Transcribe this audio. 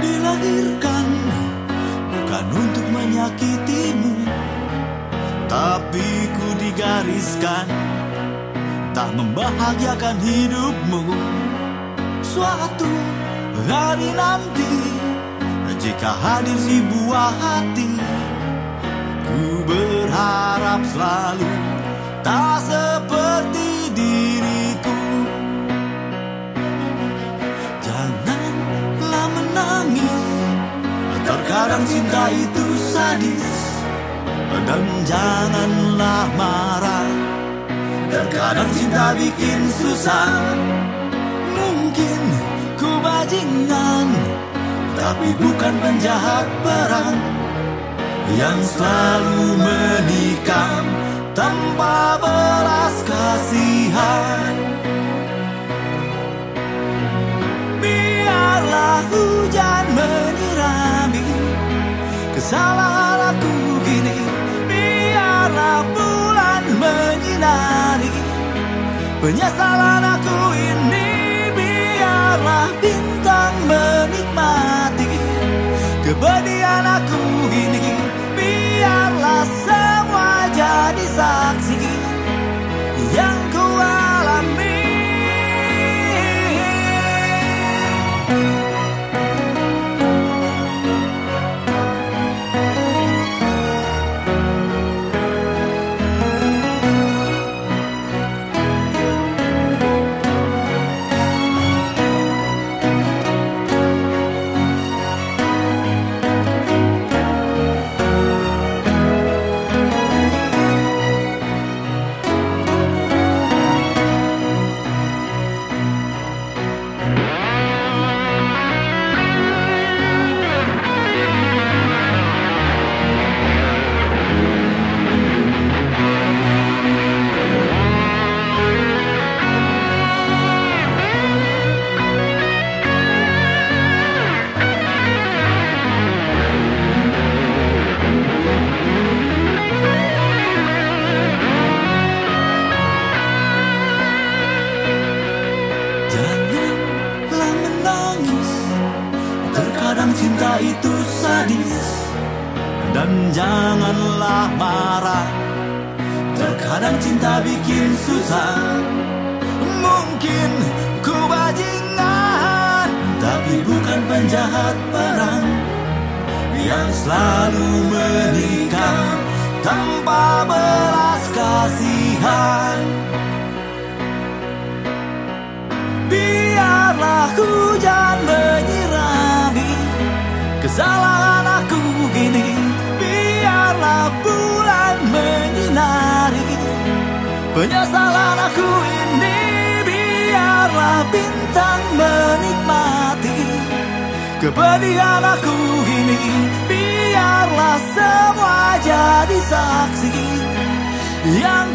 dilahirkan bukan untuk menyakitimu Tapi ku digariskan. Tak membahagiakan hidupmu Suatu hari nanti Jika hadir si buah hati Ku berharap selalu Tak Terkadang cinta itu sadis. Dan janganlah marah. Terkadang cinta bikin susah. Mungkin ku bajingan Tapi bukan penjahat perang Yang selalu menikam Tanpa belas kasihan Kesalahan aku gini Biarlah bulan menyinari. Penyesalan aku ini Biarlah bintang menikmati. Kebedian aku cinta itu sadis. Dan janganlah marah. Terkadang cinta bikin susah. Mungkin ku bajingan. Tapi bukan penjahat perang Yang selalu menikah Tanpa belas kasihan Kesalahan aku gini Biarlah bulan menyinari. Penyesalan aku ini Biarlah bintang menikmati. Kepedihan aku ini Biarlah semua jadi saksi. Yang